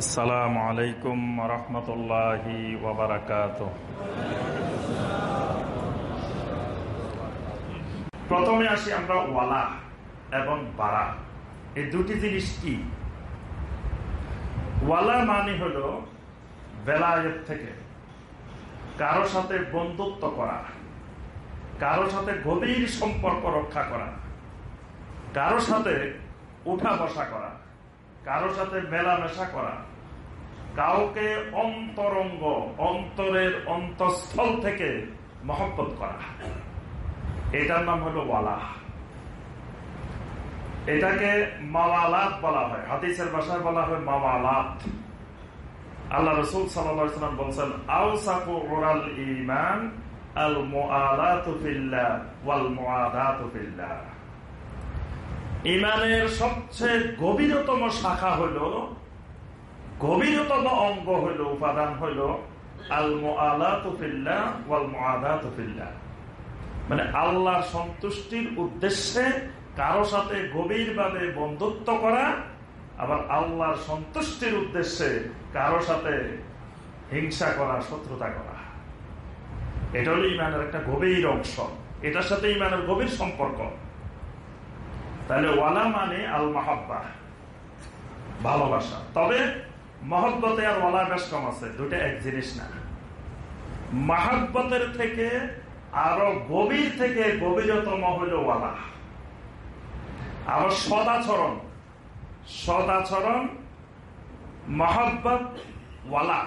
আসসালামু আলাইকুম রহমতুল্লাহি ওবরাকাত প্রথমে আসি আমরা ওয়ালা এবং বারা। এই দুটি জিনিস কি? ওয়ালা মানে হল বেলায়েত থেকে কারও সাথে বন্ধুত্ব করা, কারও সাথে গভীর সম্পর্ক রক্ষা করা, কারও সাথে উঠা বসা করা। কারও সাথে মেলামেশা করা, কাউকে অন্তরঙ্গ, অন্তরের অন্তঃস্থল থেকে মহব্বত করা। এটার নাম হলো ওয়ালা এটাকে মাওয়ালাত বলা হয়। হাদিসের ভাষায় বলা হয় মাওয়ালাত। আল্লাহ রসুল সাল্লাম বলছেন আউসাকু ইমান আল মুআলাতুফিল্লাহ ওয়াল মুআদাতুফিল্লাহ ইমানের সবচেয়ে গভীরতম শাখা হইল গভীরতম অঙ্গ হইল উপাদান হইল আল মুআলাতুফিল্লাহ ওয়াল মুআদাতুফিল্লাহ মানে আল্লাহর সন্তুষ্টির উদ্দেশ্যে কারও সাথে গভীরভাবে বন্ধুত্ব করা, আবার আল্লাহর সন্তুষ্টির উদ্দেশ্যে কারও সাথে হিংসা করা, শত্রুতা করা। এটা হলো ইমানের একটা গভীর অংশ। এটার সাথে ইমানের গভীর সম্পর্ক। তাহলে ওয়ালা মানে আল মাহাব্বা ভালোবাসা। তবে মহব্বতে আর ওয়ালা বেশ কম আছে দুটা এক জিনিস না। মাহাব্বতের থেকে আরও গভীর থেকে গভীরতম হইল ওয়ালা। আবার সদাচরণ সদাচরণ, মহাব্বত, ওয়ালা।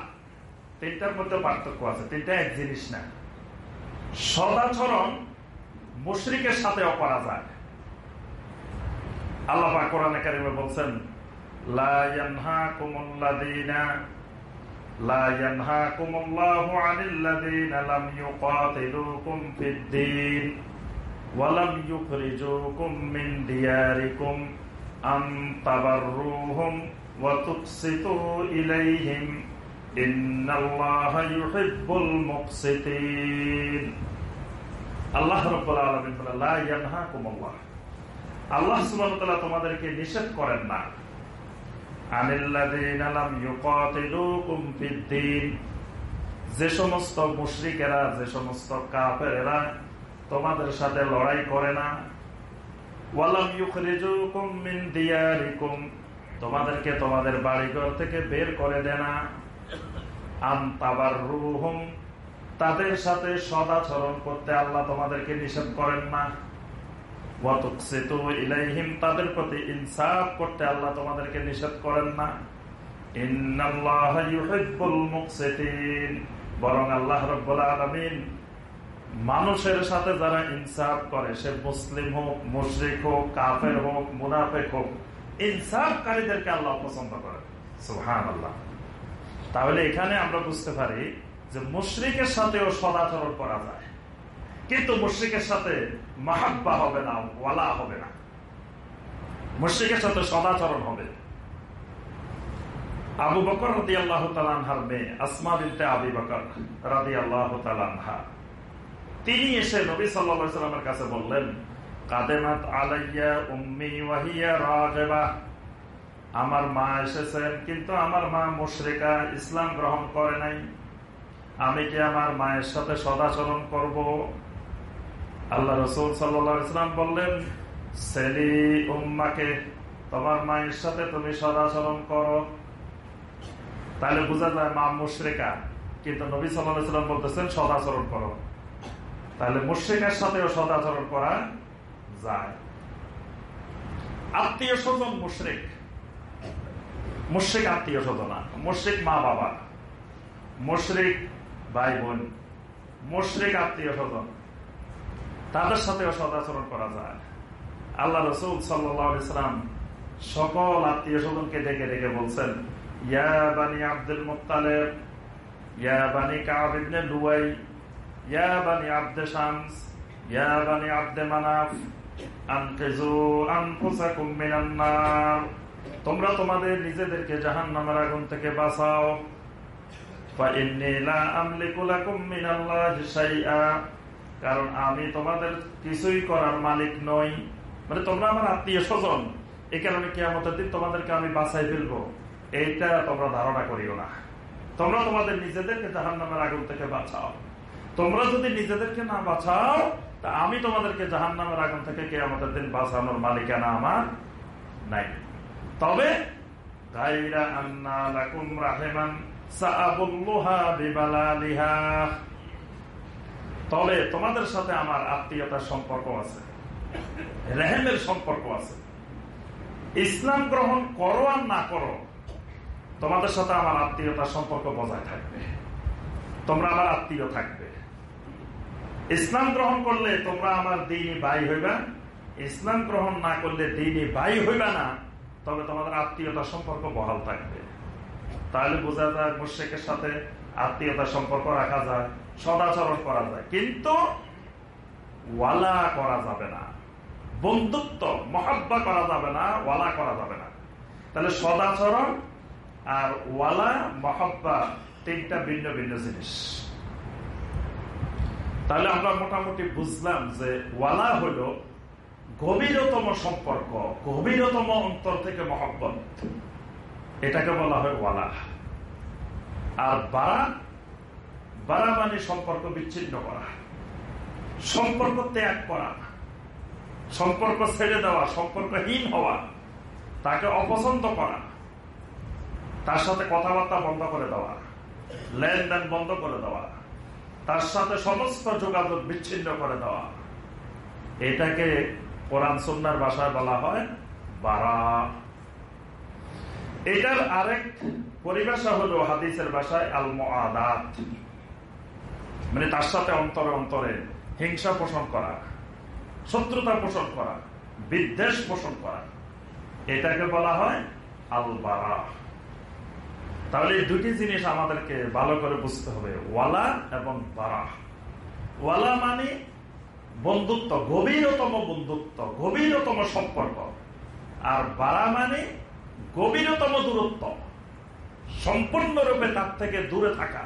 তিনটার মধ্যে পার্থক্য আছে, তিনটা এক জিনিস না। সদাচরণ মুশরিকের সাথে করা যায় আল্লাহ কোরআন কারিমে বলছেন আল্লাহ রাব্বুল আল্লাহ সুবাহ তোমাদেরকে নিষেধ করেন না। যে সমস্ত মুশ্রিকেরা, যে সমস্ত কাপেরা তোমাদের সাথে লড়াই করে না। তোমাদেরকে তোমাদের বাড়িঘর থেকে বের করে দে না। আন্তাবার রুহম তাদের সাথে সদাচরণ করতে আল্লাহ তোমাদেরকে নিষেধ করেন না। তাদের প্রতি ইনসাফ করতে আল্লাহ তোমাদেরকে নিষেধ করেন না। বরং আল্লাহ মানুষের সাথে যারা ইনসাফ করে, সে মুসলিম হোক, মুশরিক হোক, কাফের হোক, মুনাফেক হোক, ইনসাফকারীদেরকে আল্লাহ পছন্দ করে। সুহান আল্লাহ তাহলে এখানে আমরা বুঝতে পারি যে মুশরিকের সাথেও সদাচরণ করা যায়। কিন্তু মুশ্রিকের সাথে মাহাব্বা হবে না, ওয়ালা হবে না। মুশ্রিকের সাথে সদাচরণ হবে। আবু বকর রাদি আল্লাহ তালানহার মেয়ে আসমা বিনতে আবি বকর রাদি আল্লাহ তালানহা তিনি এসে নবী সাল্লামের কাছে বললেন, কাদেমাত আলাইয়া উম্মি ওয়াহিয়া আমার মা এসেছেন, কিন্তু আমার মা মুশরিকা, ইসলাম গ্রহণ করে নাই। আমি কি আমার মায়ের সাথে সদাচরণ করব? আল্লাহ রসুল সাল্লাম বললেন সেলি উম্মাকে তোমার মায়ের সাথে তুমি সদাচরণ করো। তাহলে বোঝা যায় মা মুশ্রিকা, কিন্তু নবী সাল্লাম বলতেছেন, সদাচরণ করো। তাহলে মুশ্রিকার সাথেও সদাচরণ করা যায়। আত্মীয় স্বজন মুশ্রিক। মুশ্রিক আত্মীয় স্বজনা মুশ্রিক মা বাবা, মুশ্রিক ভাই বোন, মুশ্রিক আত্মীয় স্বজন। তাদের সাথেও সদাচরণ করা যায়। আল্লাহ রসুল সাল্লাম সকল আত্মীয় স্বজনকে ডেকে ডেকে বলছেন, ইয়া বানি আব্দুল মুক্তালেব ইয়া বানি কাবিবনে লুয়াই, ইয়া বানি আব্দে শামস, ইয়া বানি আব্দে মানাফ তোমরা তোমাদের নিজেদেরকে জাহান নামের আগুন থেকে বাঁচাও। কারণ আমি তোমাদের কিছুই করার মালিক নই। মানে তোমরা আমার আত্মীয় স্বজন, এই কারণে কি আমাদের দিন তোমাদেরকে আমি বাঁচাই ফেলব। এইটা তোমরা ধারণা করিও না। তোমরা তোমাদের নিজেদেরকে জাহান নামের আগুন থেকে বাঁচাও। তোমরা যদি নিজেদেরকে না বাঁচাও, তা আমি তোমাদেরকে জাহান নামের আগুন থেকে কে আমাদের দিন বাঁচানোর মালিকানা আমার নাই। তবে আন্না লাকুম রাহেমান তবে তোমাদের সাথে আমার আত্মীয়তার সম্পর্ক আছে, রেহেমের সম্পর্ক আছে। ইসলাম গ্রহণ করো আর না করো, তোমাদের সাথে আমার আত্মীয়তার সম্পর্ক বজায় থাকবে। তোমরা আমার আত্মীয় থাকবে। ইসলাম গ্রহণ করলে তোমরা আমার দিনই ভাই হইবা। ইসলাম গ্রহণ না করলে দিনই ভাই হইবা না, তবে তোমাদের আত্মীয়তার সম্পর্ক বহাল থাকবে। তাহলে বোঝা যায় মুর্শেকের সাথে আত্মীয়তার সম্পর্ক রাখা যায়, সদাচরণ করা যায়। কিন্তু ওয়ালা করা যাবে না। বন্ধুত্ব, মহাব্বা করা যাবে না, ওয়ালা করা যাবে না। তাহলে সদাচরণ আর ওয়ালা, মহাব্বা তিনটা ভিন্ন ভিন্ন জিনিস। তাহলে আমরা মোটামুটি বুঝলাম যে ওয়ালা হলো গভীরতম সম্পর্ক, গভীরতম অন্তর থেকে মহব্বত। এটাকে বলা হয় ওয়ালা। আর বারা বারা মানে সম্পর্ক বিচ্ছিন্ন করা। সম্পর্ক ত্যাগ করা। সম্পর্ক ছেড়ে দেওয়া, সম্পর্কহীন হওয়া, তাকে অপছন্দ করা, তার সাথে কথাবার্তা বন্ধ করে দেওয়া, লেনদেন বন্ধ করে দেওয়া, তার সাথে সমস্ত যোগাযোগ বিচ্ছিন্ন করে দেওয়া। এটাকে কোরআন সন্ন্যার ভাষায় বলা হয় বারা এটার আরেক পরিভাষা হলো হাদিসের ভাষায় আল মাদাত মানে তার সাথে অন্তরে অন্তরে হিংসা পোষণ করা, শত্রুতা পোষণ করা, বিদ্বেষ পোষণ করা। এটাকে বলা হয় আল বারা তাহলে দুটি জিনিস আমাদেরকে ভালো করে বুঝতে হবে, ওয়ালা এবং বারা। ওয়ালা মানে বন্ধুত্ব, গভীরতম বন্ধুত্ব, গভীরতম সম্পর্ক। আর বারা মানে গভীরতম দূরত্ব। সম্পূর্ণরূপে তার থেকে দূরে থাকা।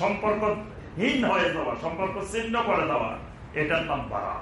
সম্পর্কহীন হয়ে যাওয়া, সম্পর্ক ছিন্ন করে দেওয়া, এটার নাম বারা